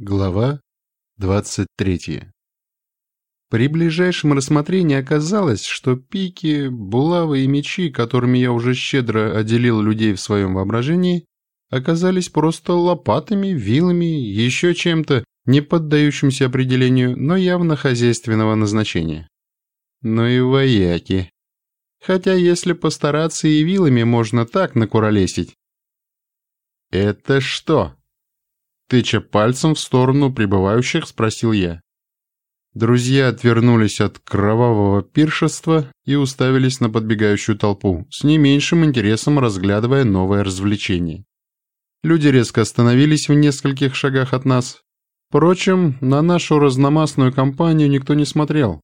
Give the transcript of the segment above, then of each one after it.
Глава 23 При ближайшем рассмотрении оказалось, что пики, булавы и мечи, которыми я уже щедро отделил людей в своем воображении, оказались просто лопатами, вилами, еще чем-то, не поддающимся определению, но явно хозяйственного назначения. Ну и вояки. Хотя если постараться и вилами можно так накуролесить. «Это что?» Тыча пальцем в сторону прибывающих, спросил я. Друзья отвернулись от кровавого пиршества и уставились на подбегающую толпу, с не меньшим интересом разглядывая новое развлечение. Люди резко остановились в нескольких шагах от нас. Впрочем, на нашу разномастную компанию никто не смотрел.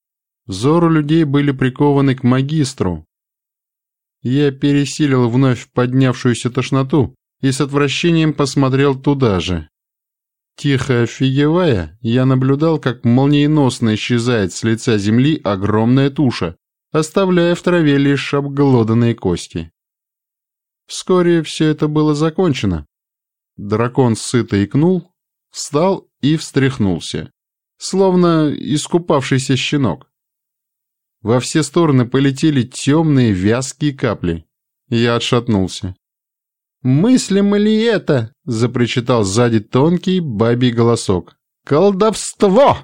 Взоры людей были прикованы к магистру. Я пересилил вновь поднявшуюся тошноту и с отвращением посмотрел туда же, Тихо офигевая, я наблюдал, как молниеносно исчезает с лица земли огромная туша, оставляя в траве лишь обглоданные кости. Вскоре все это было закончено. Дракон сыто икнул, встал и встряхнулся, словно искупавшийся щенок. Во все стороны полетели темные вязкие капли. Я отшатнулся. «Мыслимо ли это?» — запричитал сзади тонкий бабий голосок. «Колдовство!»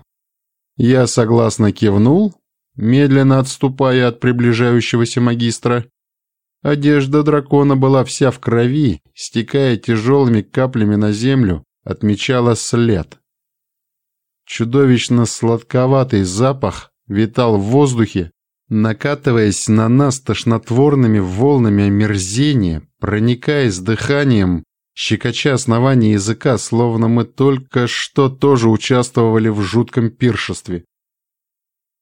Я согласно кивнул, медленно отступая от приближающегося магистра. Одежда дракона была вся в крови, стекая тяжелыми каплями на землю, отмечала след. Чудовищно сладковатый запах витал в воздухе, накатываясь на нас тошнотворными волнами омерзения, проникаясь дыханием, щекоча основание языка, словно мы только что тоже участвовали в жутком пиршестве.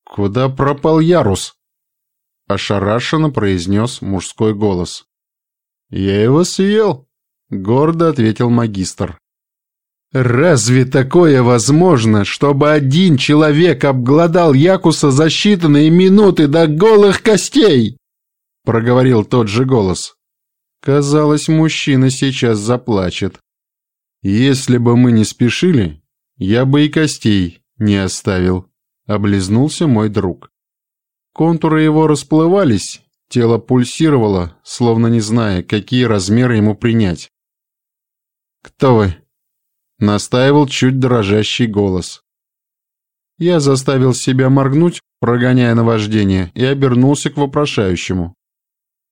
«Куда пропал Ярус?» — ошарашенно произнес мужской голос. «Я его съел», — гордо ответил магистр. «Разве такое возможно, чтобы один человек обглодал Якуса за считанные минуты до голых костей?» — проговорил тот же голос. Казалось, мужчина сейчас заплачет. «Если бы мы не спешили, я бы и костей не оставил», — облизнулся мой друг. Контуры его расплывались, тело пульсировало, словно не зная, какие размеры ему принять. «Кто вы?» — настаивал чуть дрожащий голос. Я заставил себя моргнуть, прогоняя наваждение, и обернулся к вопрошающему.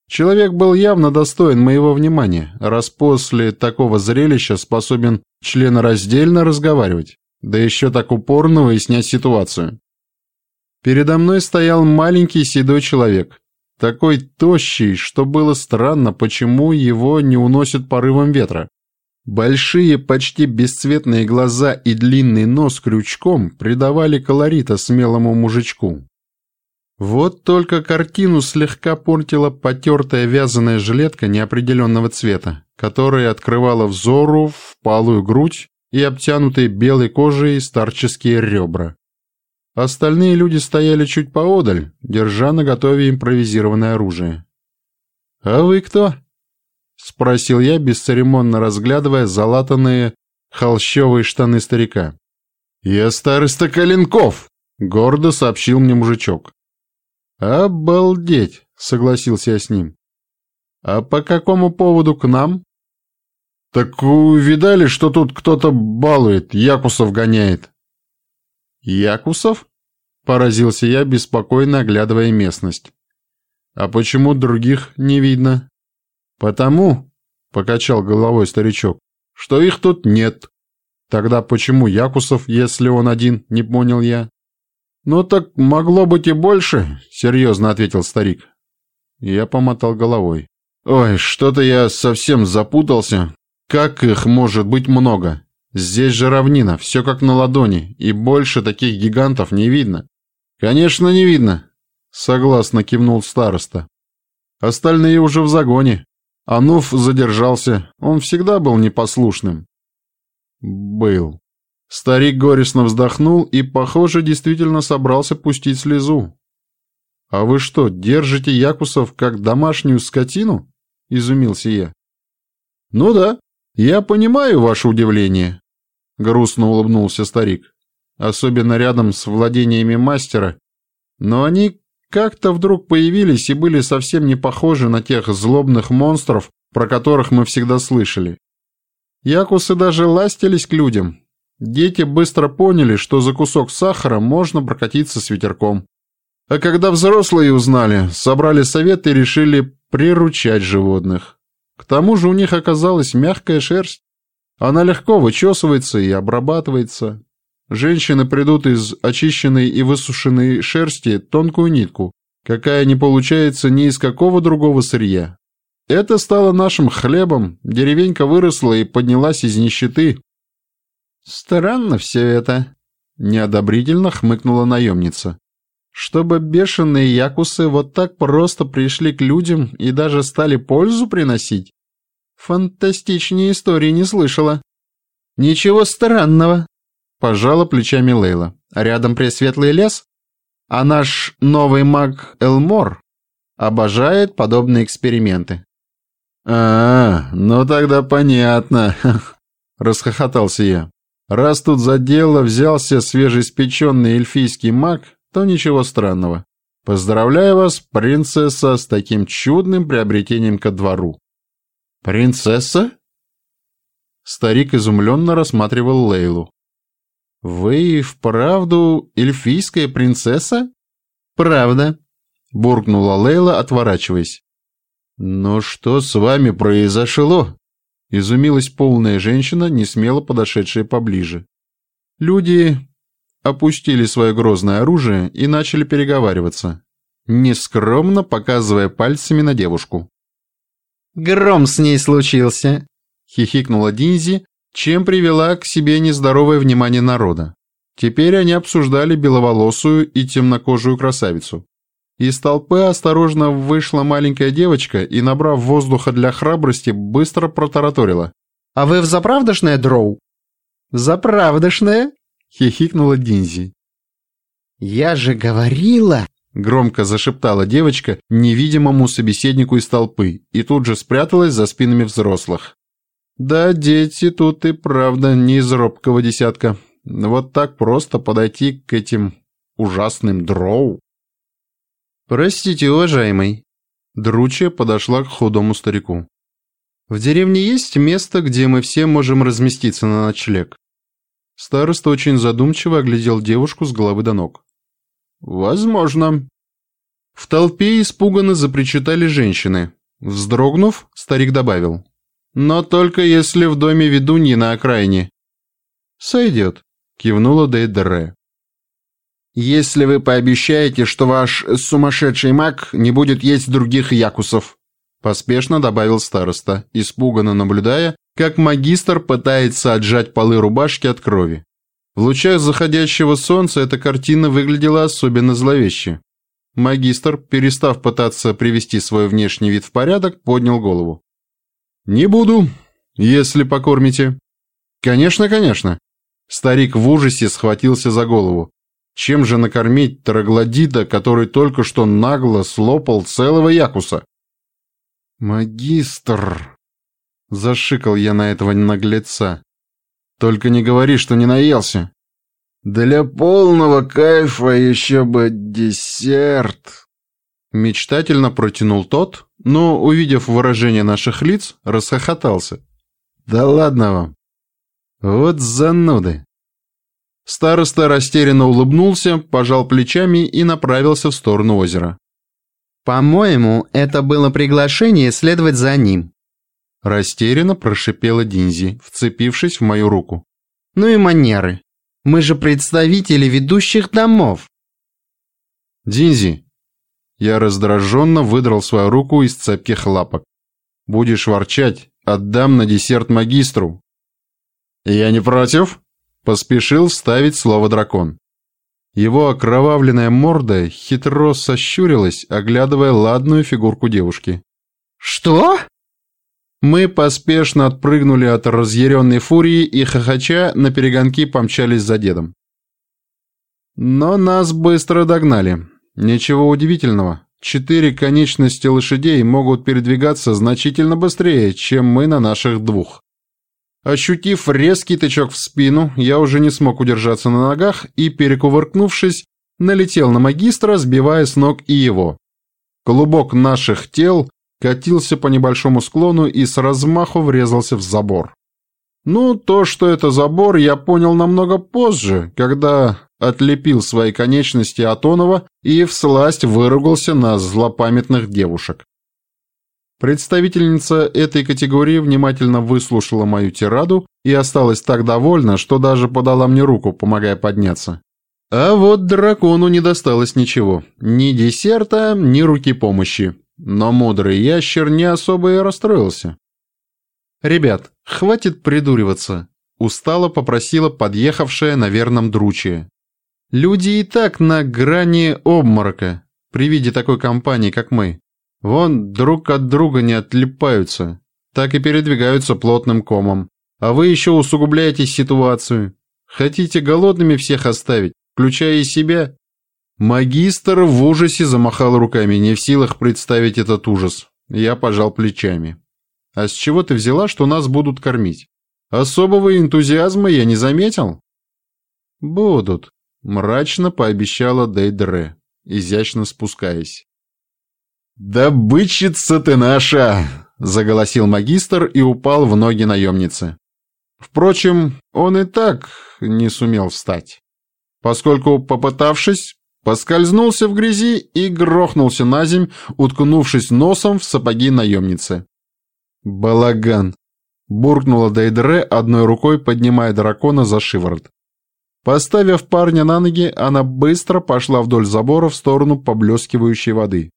Человек был явно достоин моего внимания, раз после такого зрелища способен членораздельно разговаривать, да еще так упорно выяснять ситуацию. Передо мной стоял маленький седой человек, такой тощий, что было странно, почему его не уносит порывом ветра. Большие, почти бесцветные глаза и длинный нос крючком придавали колорита смелому мужичку. Вот только картину слегка портила потертая вязаная жилетка неопределенного цвета, которая открывала взору впалую грудь и обтянутые белой кожей старческие ребра. Остальные люди стояли чуть поодаль, держа наготове импровизированное оружие. «А вы кто?» — спросил я, бесцеремонно разглядывая залатанные холщовые штаны старика. «Я староста Коленков!» — гордо сообщил мне мужичок. «Обалдеть!» — согласился я с ним. «А по какому поводу к нам?» «Так увидали, что тут кто-то балует, Якусов гоняет». «Якусов?» — поразился я, беспокойно оглядывая местность. «А почему других не видно?» «Потому», — покачал головой старичок, — «что их тут нет». «Тогда почему Якусов, если он один?» — не понял я. «Ну так могло быть и больше», — серьезно ответил старик. Я помотал головой. «Ой, что-то я совсем запутался. Как их может быть много? Здесь же равнина, все как на ладони, и больше таких гигантов не видно». «Конечно, не видно», — согласно кивнул староста. «Остальные уже в загоне. Ануф задержался, он всегда был непослушным». «Был», Старик горестно вздохнул и, похоже, действительно собрался пустить слезу. «А вы что, держите якусов как домашнюю скотину?» — изумился я. «Ну да, я понимаю ваше удивление. грустно улыбнулся старик. Особенно рядом с владениями мастера. Но они как-то вдруг появились и были совсем не похожи на тех злобных монстров, про которых мы всегда слышали. Якусы даже ластились к людям. Дети быстро поняли, что за кусок сахара можно прокатиться с ветерком. А когда взрослые узнали, собрали совет и решили приручать животных. К тому же у них оказалась мягкая шерсть. Она легко вычесывается и обрабатывается. Женщины придут из очищенной и высушенной шерсти тонкую нитку, какая не получается ни из какого другого сырья. Это стало нашим хлебом, деревенька выросла и поднялась из нищеты. Странно все это, неодобрительно хмыкнула наемница. Чтобы бешеные якусы вот так просто пришли к людям и даже стали пользу приносить? Фантастичнее истории не слышала. Ничего странного, пожала плечами Лейла. Рядом пресветлый лес, а наш новый маг Элмор обожает подобные эксперименты. «А, ну тогда понятно», — расхохотался я. «Раз тут за дело взялся свежеиспеченный эльфийский маг, то ничего странного. Поздравляю вас, принцесса, с таким чудным приобретением ко двору». «Принцесса?» Старик изумленно рассматривал Лейлу. «Вы вправду эльфийская принцесса?» «Правда», — буркнула Лейла, отворачиваясь. «Но что с вами произошло?» — изумилась полная женщина, не смело подошедшая поближе. Люди опустили свое грозное оружие и начали переговариваться, нескромно показывая пальцами на девушку. «Гром с ней случился!» — хихикнула Динзи, чем привела к себе нездоровое внимание народа. Теперь они обсуждали беловолосую и темнокожую красавицу. Из толпы осторожно вышла маленькая девочка и, набрав воздуха для храбрости, быстро протараторила. «А вы взаправдошная, Дроу?» «Заправдошная?» — хихикнула Динзи. «Я же говорила!» — громко зашептала девочка невидимому собеседнику из толпы и тут же спряталась за спинами взрослых. Да, дети тут и правда не из робкого десятка. Вот так просто подойти к этим ужасным дроу. Простите, уважаемый. Дручья подошла к худому старику. В деревне есть место, где мы все можем разместиться на ночлег. Староста очень задумчиво оглядел девушку с головы до ног. Возможно. В толпе испуганно запричитали женщины. Вздрогнув, старик добавил. Но только если в доме ведуньи на окраине. Сойдет, кивнула Дейдере. Если вы пообещаете, что ваш сумасшедший маг не будет есть других якусов, поспешно добавил староста, испуганно наблюдая, как магистр пытается отжать полы рубашки от крови. В лучах заходящего солнца эта картина выглядела особенно зловеще. Магистр, перестав пытаться привести свой внешний вид в порядок, поднял голову. «Не буду, если покормите». «Конечно, конечно». Старик в ужасе схватился за голову. Чем же накормить троглодита, который только что нагло слопал целого якуса? «Магистр!» — зашикал я на этого наглеца. «Только не говори, что не наелся!» «Для полного кайфа еще бы десерт!» Мечтательно протянул тот, но, увидев выражение наших лиц, расхохотался. «Да ладно вам! Вот зануды!» Староста растерянно улыбнулся, пожал плечами и направился в сторону озера. «По-моему, это было приглашение следовать за ним», Растерянно прошипела Динзи, вцепившись в мою руку. «Ну и манеры. Мы же представители ведущих домов». «Динзи, я раздраженно выдрал свою руку из цепких лапок. «Будешь ворчать, отдам на десерт магистру». «Я не против?» – поспешил вставить слово дракон. Его окровавленная морда хитро сощурилась, оглядывая ладную фигурку девушки. «Что?» Мы поспешно отпрыгнули от разъяренной фурии и, хохоча, на перегонки помчались за дедом. Но нас быстро догнали. Ничего удивительного. Четыре конечности лошадей могут передвигаться значительно быстрее, чем мы на наших двух. Ощутив резкий тычок в спину, я уже не смог удержаться на ногах и, перекувыркнувшись, налетел на магистра, сбивая с ног и его. Клубок наших тел катился по небольшому склону и с размаху врезался в забор. Ну, то, что это забор, я понял намного позже, когда отлепил свои конечности от Онова и всласть выругался на злопамятных девушек. Представительница этой категории внимательно выслушала мою тираду и осталась так довольна, что даже подала мне руку, помогая подняться. А вот дракону не досталось ничего. Ни десерта, ни руки помощи. Но мудрый ящер не особо и расстроился. «Ребят, хватит придуриваться», — устало попросила подъехавшая на верном дручье. «Люди и так на грани обморока при виде такой компании, как мы. Вон друг от друга не отлипаются, так и передвигаются плотным комом. А вы еще усугубляете ситуацию. Хотите голодными всех оставить, включая и себя?» Магистр в ужасе замахал руками, не в силах представить этот ужас. Я пожал плечами. «А с чего ты взяла, что нас будут кормить? Особого энтузиазма я не заметил?» «Будут», — мрачно пообещала Дейдре, изящно спускаясь. «Добычица ты наша!» — заголосил магистр и упал в ноги наемницы. Впрочем, он и так не сумел встать, поскольку, попытавшись, поскользнулся в грязи и грохнулся на земь, уткнувшись носом в сапоги наемницы. «Балаган!» — буркнула Дейдре, одной рукой поднимая дракона за шиворот. Поставив парня на ноги, она быстро пошла вдоль забора в сторону поблескивающей воды.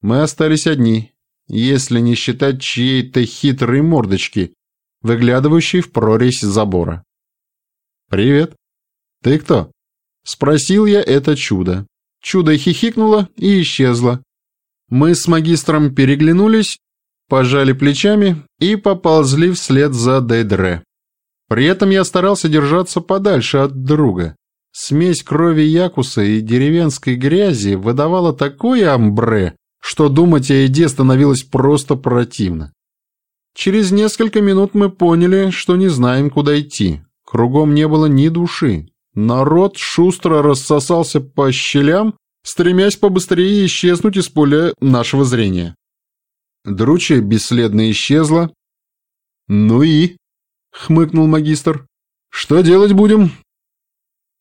Мы остались одни, если не считать чьей-то хитрой мордочки, выглядывающей в прорезь забора. «Привет. Ты кто?» Спросил я это чудо. Чудо хихикнуло и исчезло. Мы с магистром переглянулись, пожали плечами и поползли вслед за Дейдре. При этом я старался держаться подальше от друга. Смесь крови Якуса и деревенской грязи выдавала такое амбре, что думать о еде становилось просто противно. Через несколько минут мы поняли, что не знаем, куда идти. Кругом не было ни души. Народ шустро рассосался по щелям, стремясь побыстрее исчезнуть из поля нашего зрения. Дручья бесследно исчезла. «Ну и?» — хмыкнул магистр. «Что делать будем?»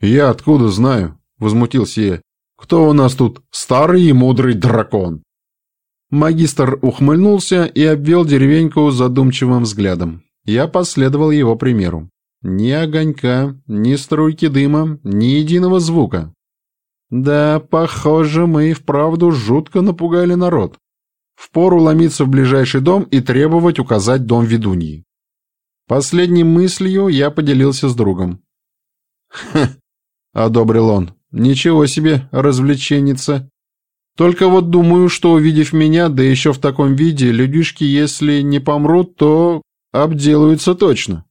«Я откуда знаю?» — возмутился я. «Кто у нас тут старый и мудрый дракон?» Магистр ухмыльнулся и обвел деревеньку задумчивым взглядом. Я последовал его примеру. Ни огонька, ни струйки дыма, ни единого звука. Да, похоже, мы и вправду жутко напугали народ. Впору ломиться в ближайший дом и требовать указать дом ведуньи. Последней мыслью я поделился с другом. «Ха!» — одобрил он. «Ничего себе, развлеченница. Только вот думаю, что, увидев меня, да еще в таком виде, людишки, если не помрут, то обделаются точно».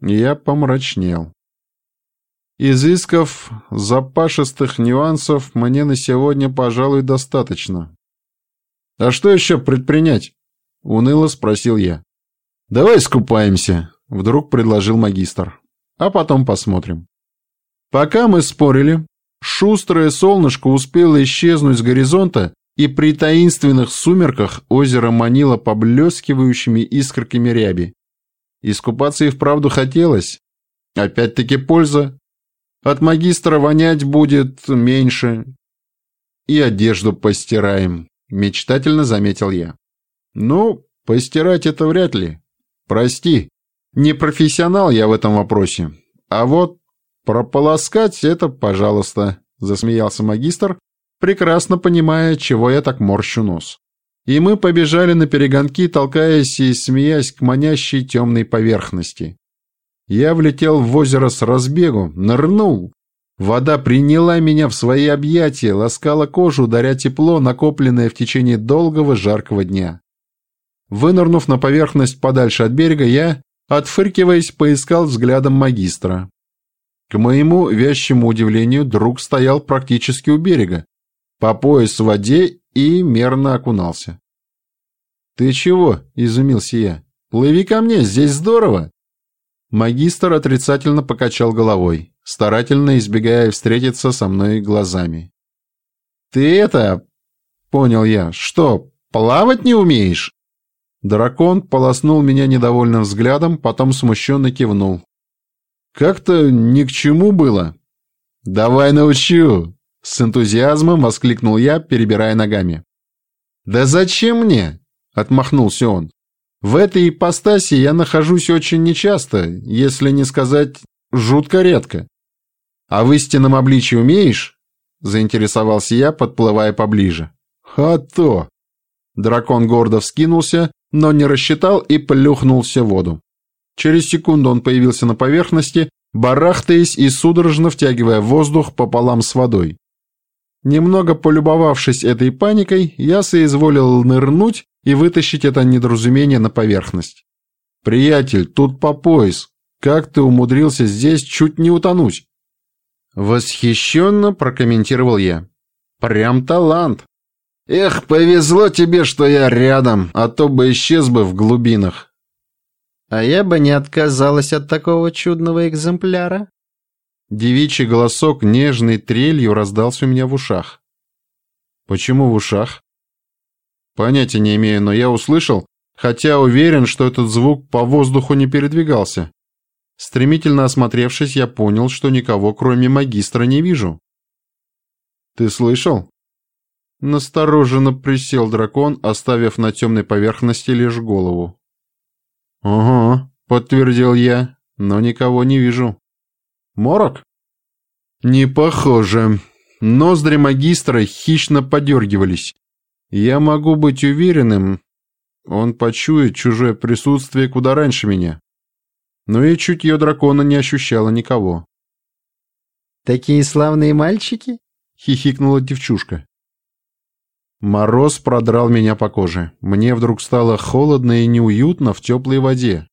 Я помрачнел. Изысков запашистых нюансов мне на сегодня, пожалуй, достаточно. «А что еще предпринять?» — уныло спросил я. «Давай скупаемся», — вдруг предложил магистр. «А потом посмотрим». Пока мы спорили, шустрое солнышко успело исчезнуть с горизонта, и при таинственных сумерках озеро манило поблескивающими искорками ряби. Искупаться и вправду хотелось. Опять-таки польза. От магистра вонять будет меньше. И одежду постираем, мечтательно заметил я. Ну, постирать это вряд ли. Прости, не профессионал я в этом вопросе. А вот прополоскать это, пожалуйста, засмеялся магистр, прекрасно понимая, чего я так морщу нос и мы побежали на перегонки, толкаясь и смеясь к манящей темной поверхности. Я влетел в озеро с разбегу, нырнул. Вода приняла меня в свои объятия, ласкала кожу, даря тепло, накопленное в течение долгого жаркого дня. Вынырнув на поверхность подальше от берега, я, отфыркиваясь, поискал взглядом магистра. К моему вящему удивлению, друг стоял практически у берега, по пояс в воде и мерно окунался. «Ты чего?» – изумился я. «Плыви ко мне, здесь здорово!» Магистр отрицательно покачал головой, старательно избегая встретиться со мной глазами. «Ты это...» — понял я. «Что, плавать не умеешь?» Дракон полоснул меня недовольным взглядом, потом смущенно кивнул. «Как-то ни к чему было». «Давай научу!» — с энтузиазмом воскликнул я, перебирая ногами. «Да зачем мне?» — отмахнулся он. В этой ипостаси я нахожусь очень нечасто, если не сказать жутко редко. А в истинном обличии умеешь? Заинтересовался я, подплывая поближе. А то! Дракон гордо вскинулся, но не рассчитал и плюхнулся в воду. Через секунду он появился на поверхности, барахтаясь и судорожно втягивая воздух пополам с водой. Немного полюбовавшись этой паникой, я соизволил нырнуть и вытащить это недоразумение на поверхность. «Приятель, тут по пояс. Как ты умудрился здесь чуть не утонуть?» Восхищенно прокомментировал я. «Прям талант!» «Эх, повезло тебе, что я рядом, а то бы исчез бы в глубинах!» «А я бы не отказалась от такого чудного экземпляра!» Девичий голосок нежной трелью раздался у меня в ушах. «Почему в ушах?» Понятия не имею, но я услышал, хотя уверен, что этот звук по воздуху не передвигался. Стремительно осмотревшись, я понял, что никого, кроме магистра, не вижу. «Ты слышал?» Настороженно присел дракон, оставив на темной поверхности лишь голову. «Ага», — подтвердил я, — «но никого не вижу». «Морок?» «Не похоже». Ноздри магистра хищно подергивались. Я могу быть уверенным, он почует чужое присутствие куда раньше меня. Но и чутье дракона не ощущало никого. «Такие славные мальчики?» — хихикнула девчушка. Мороз продрал меня по коже. Мне вдруг стало холодно и неуютно в теплой воде.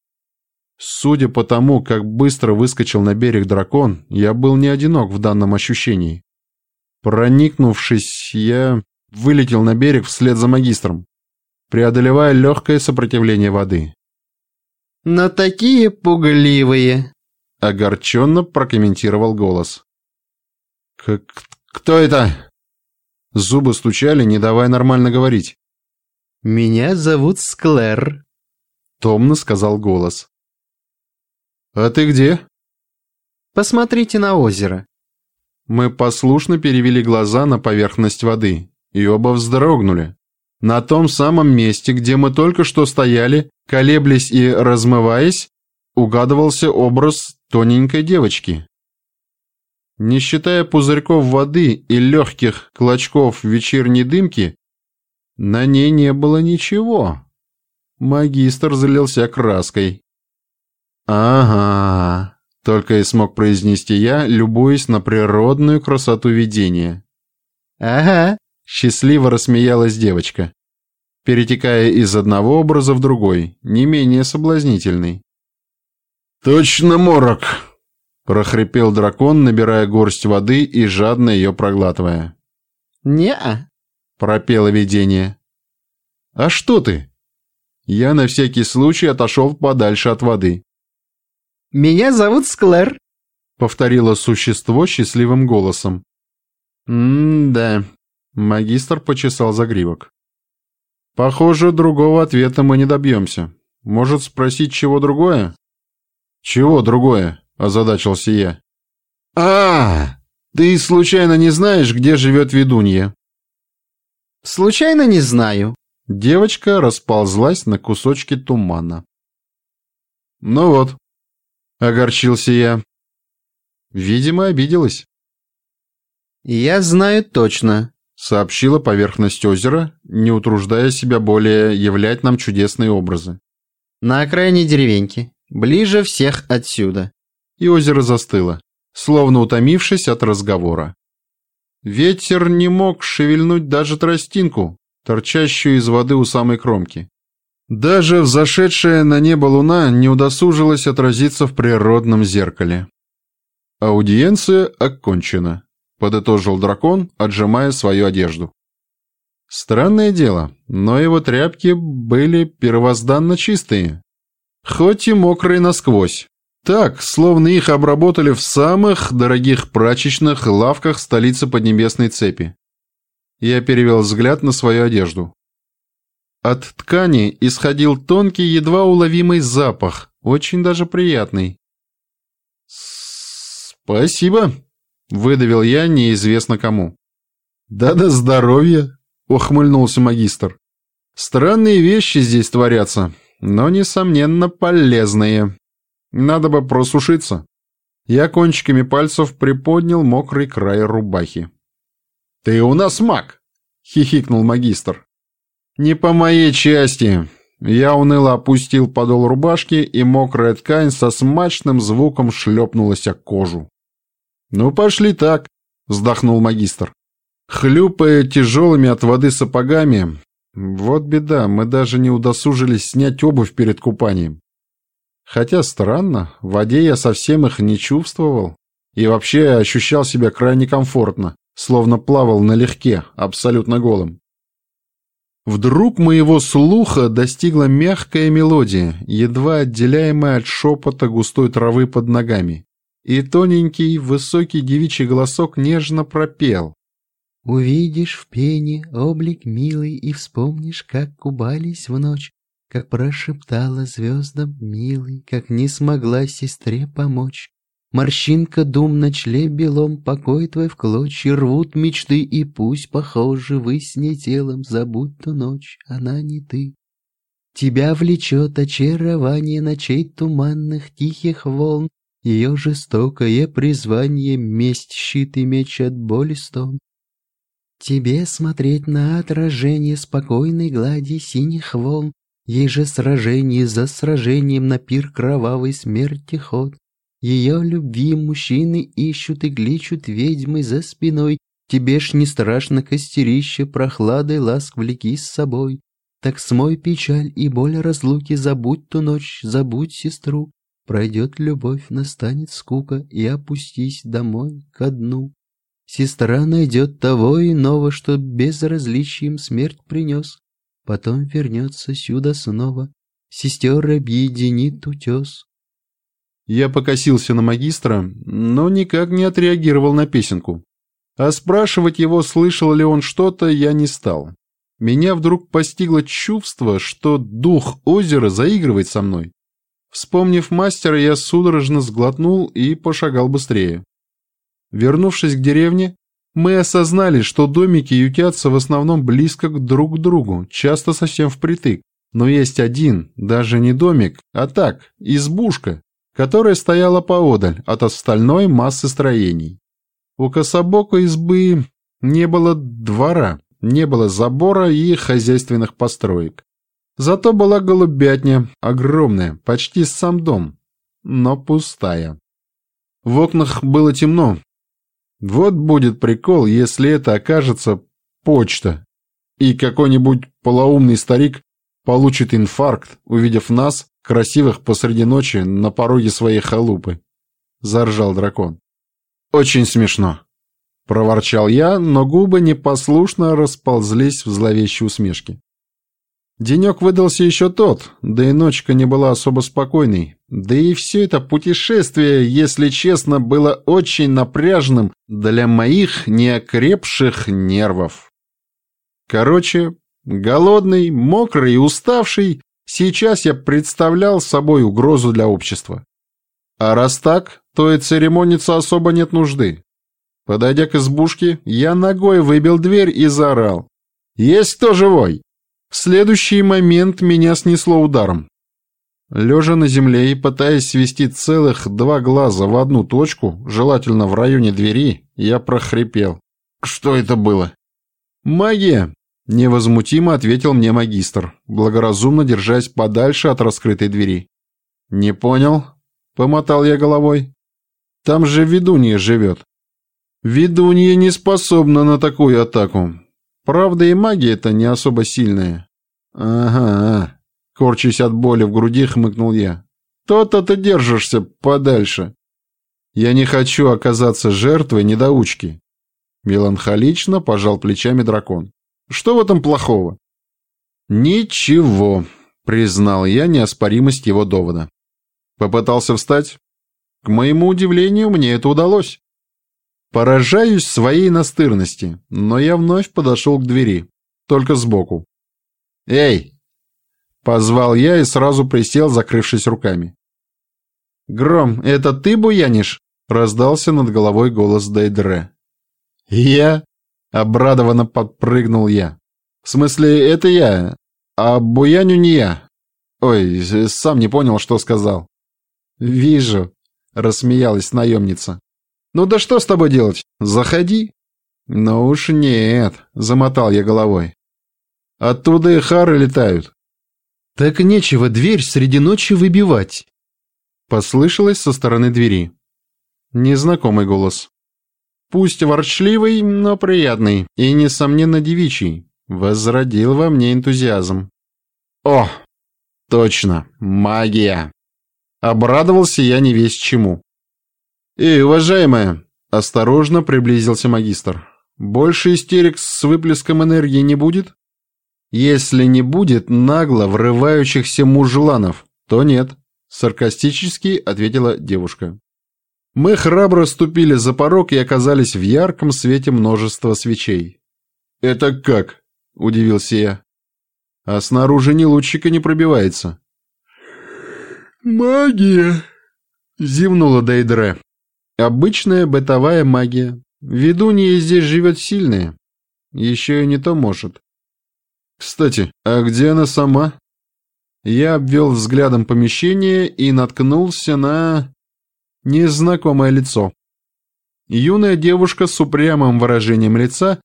Судя по тому, как быстро выскочил на берег дракон, я был не одинок в данном ощущении. Проникнувшись, я вылетел на берег вслед за магистром, преодолевая легкое сопротивление воды. «Но такие пугливые!» — огорченно прокомментировал голос. «Кто это?» Зубы стучали, не давая нормально говорить. «Меня зовут Склэр», — томно сказал голос. «А ты где?» «Посмотрите на озеро». Мы послушно перевели глаза на поверхность воды и оба вздрогнули. На том самом месте, где мы только что стояли, колеблясь и размываясь, угадывался образ тоненькой девочки. Не считая пузырьков воды и легких клочков вечерней дымки, на ней не было ничего. Магистр залился краской. «Ага», — только и смог произнести я, любуясь на природную красоту видения. «Ага», Счастливо рассмеялась девочка, перетекая из одного образа в другой, не менее соблазнительный. «Точно морок!» — прохрипел дракон, набирая горсть воды и жадно ее проглатывая. «Не-а», — пропело видение. «А что ты?» Я на всякий случай отошел подальше от воды. «Меня зовут Склэр», — повторило существо счастливым голосом. «М-да, Магистр почесал загривок. Похоже, другого ответа мы не добьемся. Может, спросить чего другое? Чего другое? Озадачился я. А, ты случайно не знаешь, где живет ведунья? Случайно не знаю. Девочка расползлась на кусочки тумана. Ну вот, огорчился я. Видимо, обиделась. Я знаю точно, сообщила поверхность озера, не утруждая себя более являть нам чудесные образы. «На окраине деревеньки, ближе всех отсюда». И озеро застыло, словно утомившись от разговора. Ветер не мог шевельнуть даже тростинку, торчащую из воды у самой кромки. Даже взошедшая на небо луна не удосужилась отразиться в природном зеркале. Аудиенция окончена подытожил дракон, отжимая свою одежду. Странное дело, но его тряпки были первозданно чистые, хоть и мокрые насквозь. Так, словно их обработали в самых дорогих прачечных лавках столицы Поднебесной цепи. Я перевел взгляд на свою одежду. От ткани исходил тонкий, едва уловимый запах, очень даже приятный. «Спасибо», — выдавил я неизвестно кому. «Да-да здоровья», — ухмыльнулся магистр. «Странные вещи здесь творятся, но, несомненно, полезные. Надо бы просушиться». Я кончиками пальцев приподнял мокрый край рубахи. «Ты у нас маг!» — хихикнул магистр. «Не по моей части!» Я уныло опустил подол рубашки, и мокрая ткань со смачным звуком шлепнулась о кожу. «Ну, пошли так!» — вздохнул магистр. Хлюпая тяжелыми от воды сапогами, вот беда, мы даже не удосужились снять обувь перед купанием. Хотя странно, в воде я совсем их не чувствовал и вообще ощущал себя крайне комфортно, словно плавал налегке, абсолютно голым. Вдруг моего слуха достигла мягкая мелодия, едва отделяемая от шепота густой травы под ногами, и тоненький, высокий девичий голосок нежно пропел. Увидишь в пене облик милый и вспомнишь, как кубались в ночь, как прошептала звездам милый, как не смогла сестре помочь. Морщинка дум на чле белом, покой твой в клочья рвут мечты, и пусть похожи вы с ней телом, забудь ту ночь, она не ты. Тебя влечет очарование ночей туманных тихих волн, ее жестокое призвание, месть, щит и меч от боли стон. Тебе смотреть на отражение спокойной глади синих волн, Ей же сражение за сражением на пир кровавой смерти ход. Ее любви мужчины ищут и гличут ведьмы за спиной, Тебе ж не страшно костерище, прохладой ласк влеки с собой. Так смой печаль и боль разлуки, забудь ту ночь, забудь сестру. Пройдет любовь, настанет скука, и опустись домой ко дну. Сестра найдет того иного, что безразличием смерть принес, Потом вернется сюда снова, сестер объединит утес. Я покосился на магистра, но никак не отреагировал на песенку. А спрашивать его, слышал ли он что-то, я не стал. Меня вдруг постигло чувство, что дух озера заигрывает со мной. Вспомнив мастера, я судорожно сглотнул и пошагал быстрее. Вернувшись к деревне, мы осознали, что домики ютятся в основном близко друг к другу, часто совсем впритык. Но есть один, даже не домик, а так, избушка, которая стояла поодаль от остальной массы строений. У кособока избы не было двора, не было забора и хозяйственных построек. Зато была голубятня, огромная, почти сам дом, но пустая. В окнах было темно. Вот будет прикол, если это окажется почта, и какой-нибудь полоумный старик получит инфаркт, увидев нас, красивых посреди ночи, на пороге своей халупы. Заржал дракон. Очень смешно. Проворчал я, но губы непослушно расползлись в зловещей усмешке. Денек выдался еще тот, да и ночка не была особо спокойной. Да и все это путешествие, если честно, было очень напряжным для моих неокрепших нервов. Короче, голодный, мокрый и уставший, сейчас я представлял собой угрозу для общества. А раз так, то и церемониться особо нет нужды. Подойдя к избушке, я ногой выбил дверь и заорал. «Есть кто живой?» В следующий момент меня снесло ударом. Лежа на земле и пытаясь свести целых два глаза в одну точку, желательно в районе двери, я прохрипел. «Что это было?» «Магия!» — невозмутимо ответил мне магистр, благоразумно держась подальше от раскрытой двери. «Не понял?» — помотал я головой. «Там же ведунья живет». «Ведунья не способна на такую атаку. Правда, и магия это не особо сильная. Ага, корчась от боли в груди, хмыкнул я. То-то ты держишься подальше. Я не хочу оказаться жертвой недоучки. Меланхолично пожал плечами дракон. Что в этом плохого? Ничего, признал я неоспоримость его довода. Попытался встать, К моему удивлению, мне это удалось. Поражаюсь своей настырности, но я вновь подошел к двери, только сбоку. «Эй!» — позвал я и сразу присел, закрывшись руками. «Гром, это ты буянишь?» — раздался над головой голос Дейдре. «Я?» — обрадованно подпрыгнул я. «В смысле, это я, а буяню не я. Ой, сам не понял, что сказал». «Вижу», — рассмеялась наемница. «Ну да что с тобой делать? Заходи». «Ну уж нет», — замотал я головой. «Оттуда и хары летают». «Так нечего дверь среди ночи выбивать», — послышалось со стороны двери. Незнакомый голос. Пусть ворчливый, но приятный и, несомненно, девичий, возродил во мне энтузиазм. «О, точно, магия!» Обрадовался я не весь чему. «Эй, уважаемая!» – осторожно приблизился магистр. «Больше истерик с выплеском энергии не будет?» «Если не будет нагло врывающихся мужланов, то нет», – саркастически ответила девушка. Мы храбро ступили за порог и оказались в ярком свете множества свечей. «Это как?» – удивился я. «А снаружи ни лучика не пробивается». «Магия!» – зевнула Дейдре. Обычная бытовая магия. Ведунья здесь живет сильная. Еще и не то может. Кстати, а где она сама? Я обвел взглядом помещение и наткнулся на... незнакомое лицо. Юная девушка с упрямым выражением лица,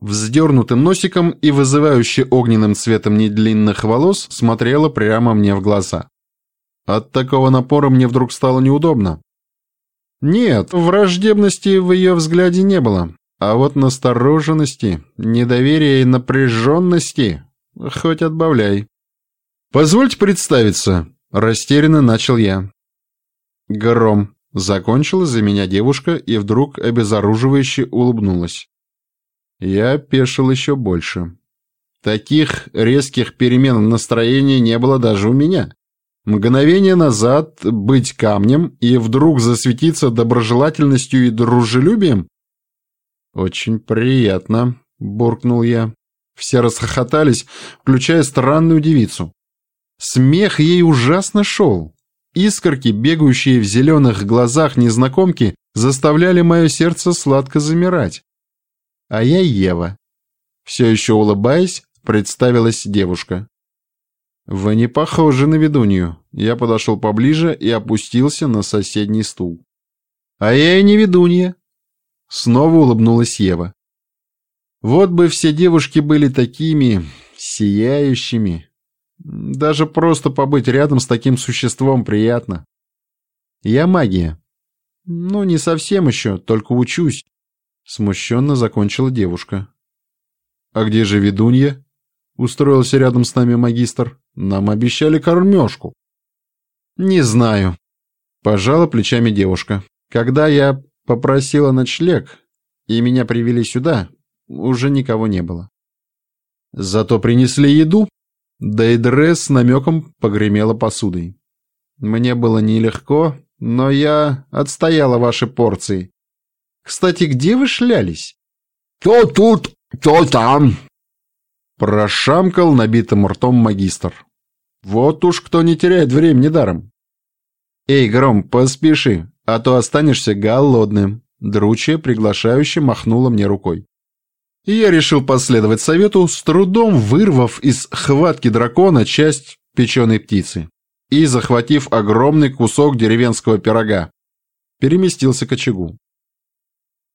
вздернутым носиком и вызывающе огненным цветом недлинных волос смотрела прямо мне в глаза. От такого напора мне вдруг стало неудобно. Нет, враждебности в ее взгляде не было. А вот настороженности, недоверия и напряженности хоть отбавляй. «Позвольте представиться», — растерянно начал я. «Гром», — закончила за меня девушка и вдруг обезоруживающе улыбнулась. Я опешил еще больше. Таких резких перемен в настроении не было даже у меня. Мгновение назад быть камнем и вдруг засветиться доброжелательностью и дружелюбием? Очень приятно, буркнул я. Все расхохотались, включая странную девицу. Смех ей ужасно шел. Искорки, бегающие в зеленых глазах незнакомки, заставляли мое сердце сладко замирать. А я Ева. Все еще улыбаясь, представилась девушка. «Вы не похожи на ведунью». Я подошел поближе и опустился на соседний стул. «А я и не ведунья». Снова улыбнулась Ева. «Вот бы все девушки были такими... сияющими. Даже просто побыть рядом с таким существом приятно. Я магия. Ну, не совсем еще, только учусь». Смущенно закончила девушка. «А где же ведунья?» Устроился рядом с нами магистр. Нам обещали кормежку. Не знаю. Пожала плечами девушка. Когда я попросила ночлег, и меня привели сюда, уже никого не было. Зато принесли еду. Дейдре с намеком погремела посудой. Мне было нелегко, но я отстояла ваши порции. Кстати, где вы шлялись? То тут, то там, Прошамкал набитым ртом магистр. Вот уж кто не теряет времени даром. Эй, Гром, поспеши, а то останешься голодным. Дручья приглашающе махнула мне рукой. Я решил последовать совету, с трудом вырвав из хватки дракона часть печеной птицы и, захватив огромный кусок деревенского пирога, переместился к очагу.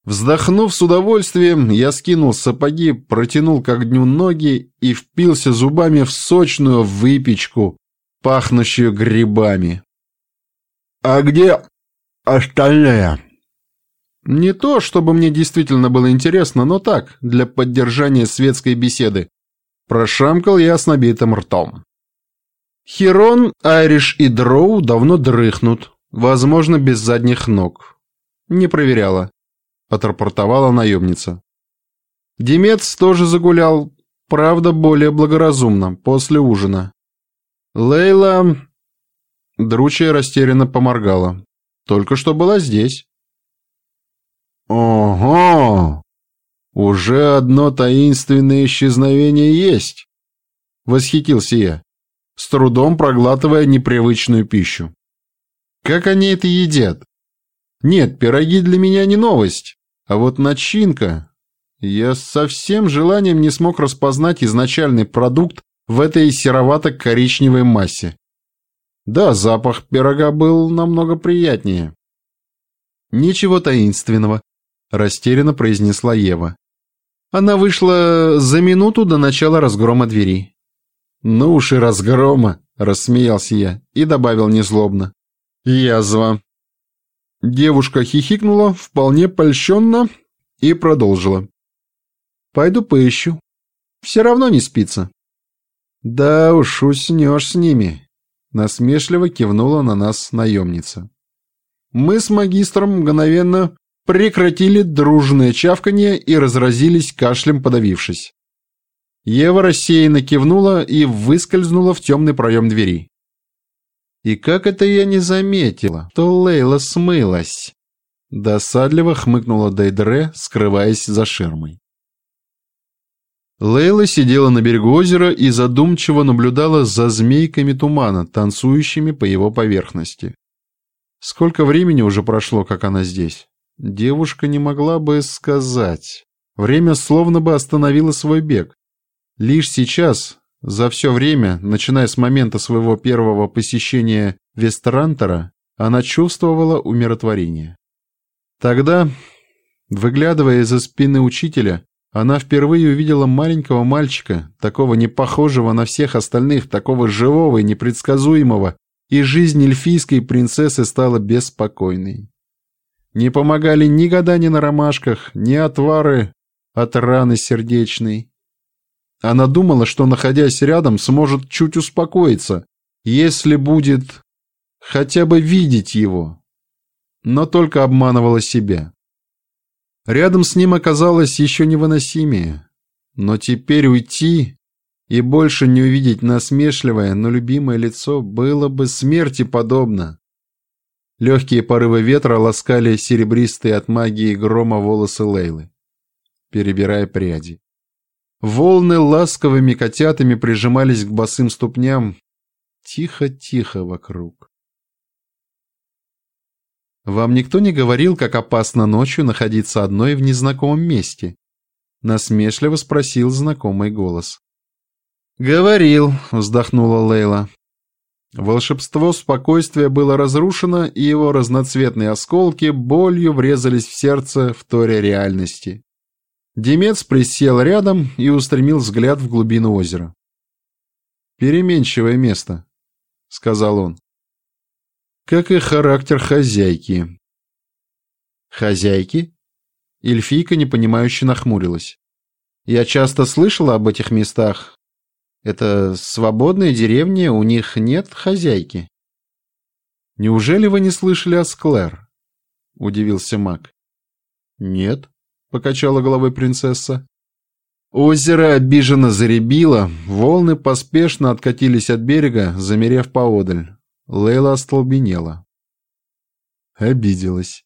Вздохнув с удовольствием, я скинул сапоги, протянул к огню ноги и впился зубами в сочную выпечку, пахнущую грибами. «А где остальные?» Не то, чтобы мне действительно было интересно, но так, для поддержания светской беседы. Прошамкал я с набитым ртом. Херон, Айриш и Дроу давно дрыхнут, возможно, без задних ног. Не проверяла. — отрапортовала наемница. Демец тоже загулял, правда, более благоразумно, после ужина. Лейла... Дручья растерянно поморгала. Только что была здесь». «Ого! Уже одно таинственное исчезновение есть!» Восхитился я, с трудом проглатывая непривычную пищу. «Как они это едят?» «Нет, пироги для меня не новость, а вот начинка...» Я со всем желанием не смог распознать изначальный продукт в этой серовато-коричневой массе. Да, запах пирога был намного приятнее. «Ничего таинственного», – растерянно произнесла Ева. Она вышла за минуту до начала разгрома двери. «Ну уж и разгрома», – рассмеялся я и добавил незлобно. «Язва». Девушка хихикнула вполне польщенно и продолжила. «Пойду поищу. Все равно не спится». «Да уж, уснешь с ними», — насмешливо кивнула на нас наемница. Мы с магистром мгновенно прекратили дружное чавканье и разразились кашлем, подавившись. Ева рассеянно кивнула и выскользнула в темный проем двери. И как это я не заметила, то Лейла смылась. Досадливо хмыкнула Дейдре, скрываясь за ширмой. Лейла сидела на берегу озера и задумчиво наблюдала за змейками тумана, танцующими по его поверхности. Сколько времени уже прошло, как она здесь? Девушка не могла бы сказать. Время словно бы остановило свой бег. Лишь сейчас, за все время, начиная с момента своего первого посещения Вестерантера, она чувствовала умиротворение. Тогда, выглядывая из-за спины учителя, она впервые увидела маленького мальчика, такого не похожего на всех остальных, такого живого и непредсказуемого, и жизнь эльфийской принцессы стала беспокойной. Не помогали ни гадания на ромашках, ни отвары от раны сердечной. Она думала, что, находясь рядом, сможет чуть успокоиться, если будет хотя бы видеть его. Но только обманывала себя. Рядом с ним оказалось еще невыносимее. Но теперь уйти и больше не увидеть насмешливое, но любимое лицо было бы смерти подобно. Легкие порывы ветра ласкали серебристые от магии грома волосы Лейлы, перебирая пряди. Волны ласковыми котятами прижимались к босым ступням. Тихо-тихо вокруг. Вам никто не говорил, как опасно ночью находиться одной в незнакомом месте? Насмешливо спросил знакомый голос. «Говорил», — вздохнула Лейла. Волшебство спокойствия было разрушено, и его разноцветные осколки болью врезались в сердце в торе реальности. Демец присел рядом и устремил взгляд в глубину озера. «Переменчивое место», — сказал он как и характер хозяйки. Хозяйки? Эльфийка непонимающе нахмурилась. Я часто слышала об этих местах. Это свободные деревни, у них нет хозяйки. Неужели вы не слышали о Склэр? Удивился маг. Нет, покачала головой принцесса. Озеро обиженно заребило, волны поспешно откатились от берега, замерев поодаль. Лейла остолбенела. Обиделась.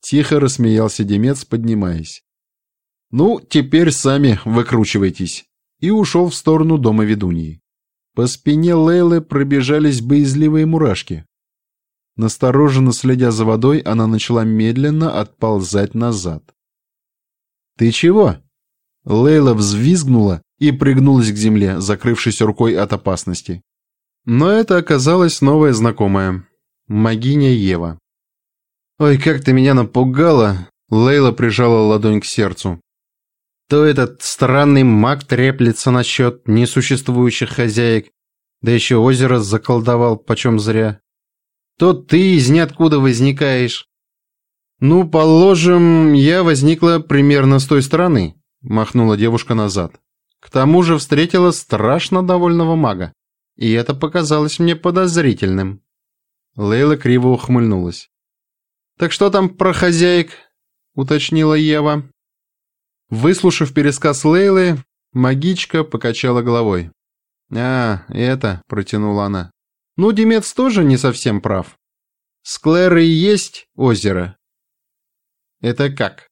Тихо рассмеялся Демец, поднимаясь. «Ну, теперь сами выкручивайтесь». И ушел в сторону дома ведуньи. По спине Лейлы пробежались боязливые мурашки. Настороженно следя за водой, она начала медленно отползать назад. «Ты чего?» Лейла взвизгнула и пригнулась к земле, закрывшись рукой от опасности. Но это оказалась новая знакомая. Магиня Ева. «Ой, как ты меня напугала!» Лейла прижала ладонь к сердцу. То этот странный маг треплется насчет несуществующих хозяек, да еще озеро заколдовал почем зря. То ты из ниоткуда возникаешь. Ну, положим, я возникла примерно с той стороны, махнула девушка назад. К тому же встретила страшно довольного мага и это показалось мне подозрительным. Лейла криво ухмыльнулась. «Так что там про хозяек?» — уточнила Ева. Выслушав пересказ Лейлы, магичка покачала головой. «А, это», — протянула она. «Ну, Демец тоже не совсем прав. Склэр и есть озеро?» «Это как?»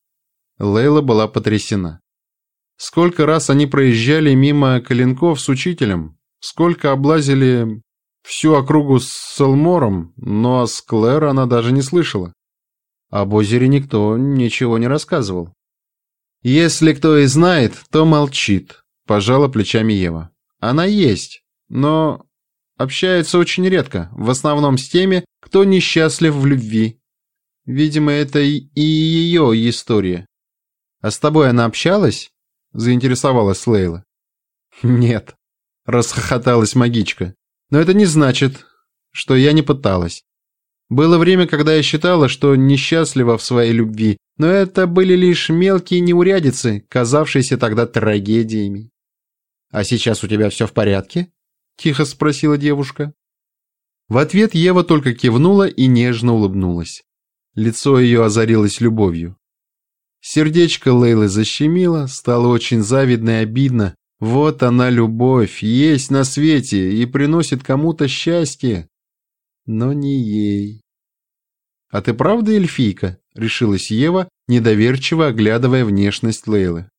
Лейла была потрясена. Сколько раз они проезжали мимо Коленков с учителем, сколько облазили всю округу с Селмором, но о Склэр она даже не слышала. Об озере никто ничего не рассказывал. «Если кто и знает, то молчит», – пожала плечами Ева. «Она есть, но общается очень редко, в основном с теми, кто несчастлив в любви. Видимо, это и ее история. А с тобой она общалась?» – заинтересовалась Лейла. «Нет», – расхохоталась магичка. «Но это не значит, что я не пыталась. Было время, когда я считала, что несчастлива в своей любви, но это были лишь мелкие неурядицы, казавшиеся тогда трагедиями. «А сейчас у тебя все в порядке?» – тихо спросила девушка. В ответ Ева только кивнула и нежно улыбнулась. Лицо ее озарилось любовью. Сердечко Лейлы защемило, стало очень завидно и обидно. Вот она любовь, есть на свете и приносит кому-то счастье но не ей. «А ты правда эльфийка?» — решилась Ева, недоверчиво оглядывая внешность Лейлы.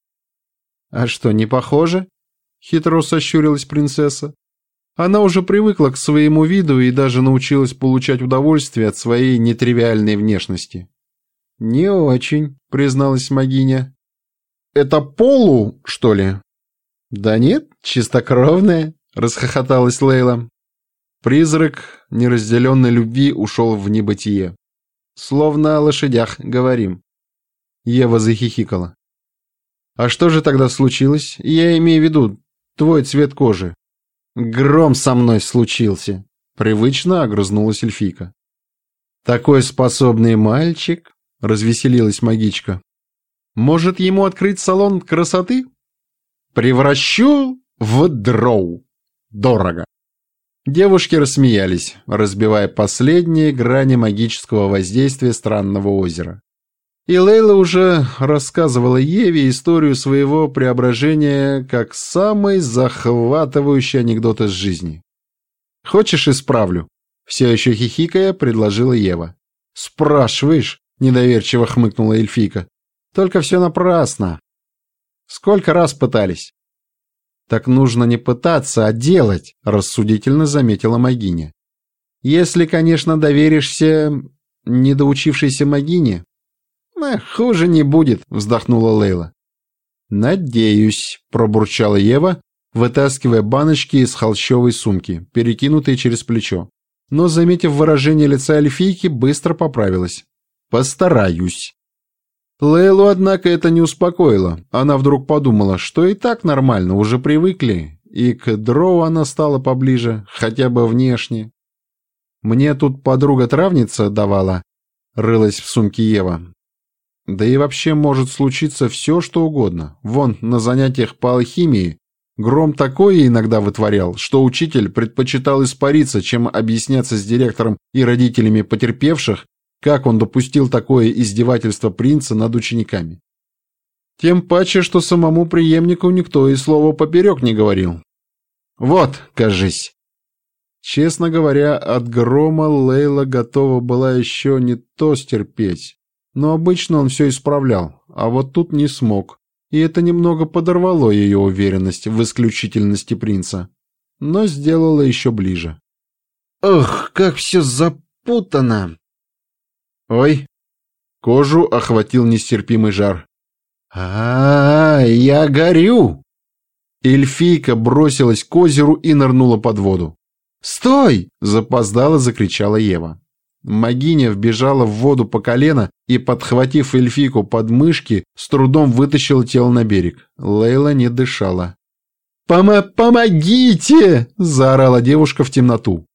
«А что, не похоже?» — хитро сощурилась принцесса. Она уже привыкла к своему виду и даже научилась получать удовольствие от своей нетривиальной внешности. «Не очень», — призналась Магиня. «Это полу, что ли?» «Да нет, чистокровная», — расхохоталась Лейла. Призрак неразделенной любви ушел в небытие. Словно о лошадях говорим. Ева захихикала. А что же тогда случилось? Я имею в виду твой цвет кожи. Гром со мной случился. Привычно огрызнулась эльфийка. Такой способный мальчик, развеселилась магичка. Может ему открыть салон красоты? Превращу в дроу. Дорого. Девушки рассмеялись, разбивая последние грани магического воздействия странного озера. И Лейла уже рассказывала Еве историю своего преображения как самый захватывающий анекдот из жизни. «Хочешь, исправлю?» Все еще хихикая, предложила Ева. «Спрашиваешь?» – недоверчиво хмыкнула эльфийка. «Только все напрасно. Сколько раз пытались?» Так нужно не пытаться, а делать, рассудительно заметила Магиня. Если, конечно, доверишься недоучившейся Магине. Эх, хуже не будет, вздохнула Лейла. Надеюсь, пробурчала Ева, вытаскивая баночки из холщовой сумки, перекинутые через плечо. Но, заметив выражение лица эльфийки, быстро поправилась. Постараюсь. Лейлу, однако, это не успокоило. Она вдруг подумала, что и так нормально, уже привыкли, и к дроу она стала поближе, хотя бы внешне. Мне тут подруга-травница давала, рылась в сумке Ева. Да и вообще может случиться все, что угодно. Вон, на занятиях по алхимии Гром такое иногда вытворял, что учитель предпочитал испариться, чем объясняться с директором и родителями потерпевших как он допустил такое издевательство принца над учениками? Тем паче, что самому преемнику никто и слова поперек не говорил. Вот, кажись. Честно говоря, от грома Лейла готова была еще не то стерпеть, но обычно он все исправлял, а вот тут не смог, и это немного подорвало ее уверенность в исключительности принца, но сделало еще ближе. «Ох, как все запутано!» Ой, кожу охватил нестерпимый жар. а, -а, -а я горю! Эльфийка бросилась к озеру и нырнула под воду. «Стой!» – запоздала, закричала Ева. Магиня вбежала в воду по колено и, подхватив эльфийку под мышки, с трудом вытащила тело на берег. Лейла не дышала. «Помо «Помогите!» – заорала девушка в темноту.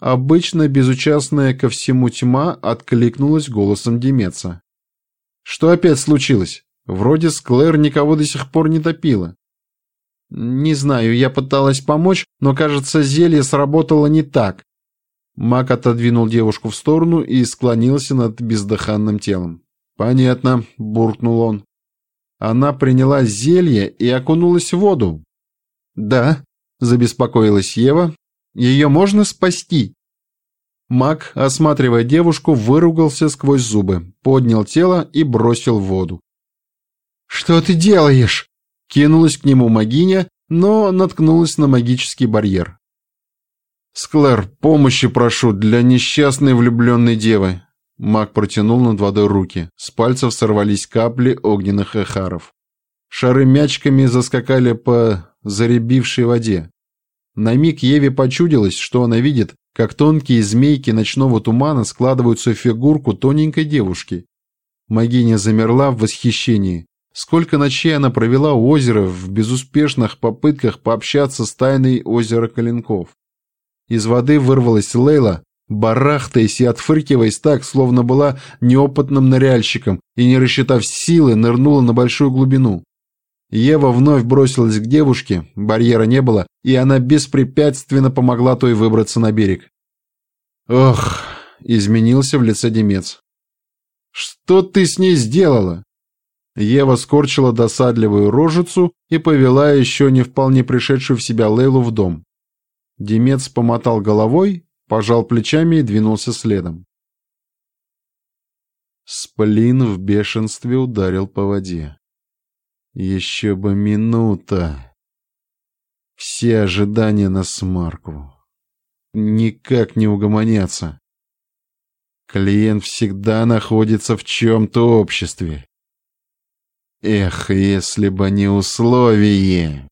Обычно безучастная ко всему тьма откликнулась голосом Демеца. «Что опять случилось? Вроде Склэр никого до сих пор не топила». «Не знаю, я пыталась помочь, но, кажется, зелье сработало не так». Мак отодвинул девушку в сторону и склонился над бездыханным телом. «Понятно», — буркнул он. Она приняла зелье и окунулась в воду. «Да», — забеспокоилась Ева, ее можно спасти. Маг, осматривая девушку, выругался сквозь зубы, поднял тело и бросил в воду. «Что ты делаешь?» Кинулась к нему магиня, но наткнулась на магический барьер. «Склэр, помощи прошу для несчастной влюбленной девы!» Маг протянул над водой руки. С пальцев сорвались капли огненных эхаров. Шары мячками заскакали по заребившей воде. На миг Еве почудилось, что она видит, как тонкие змейки ночного тумана складываются в фигурку тоненькой девушки. Магиня замерла в восхищении. Сколько ночей она провела у озера в безуспешных попытках пообщаться с тайной озера Коленков. Из воды вырвалась Лейла, барахтаясь и отфыркиваясь так, словно была неопытным ныряльщиком и, не рассчитав силы, нырнула на большую глубину. Ева вновь бросилась к девушке, барьера не было, и она беспрепятственно помогла той выбраться на берег. «Ох!» — изменился в лице Демец. «Что ты с ней сделала?» Ева скорчила досадливую рожицу и повела еще не вполне пришедшую в себя Лейлу в дом. Демец помотал головой, пожал плечами и двинулся следом. Сплин в бешенстве ударил по воде. Еще бы минута. Все ожидания на смарку. Никак не угомоняться. Клиент всегда находится в чем-то обществе. Эх, если бы не условие.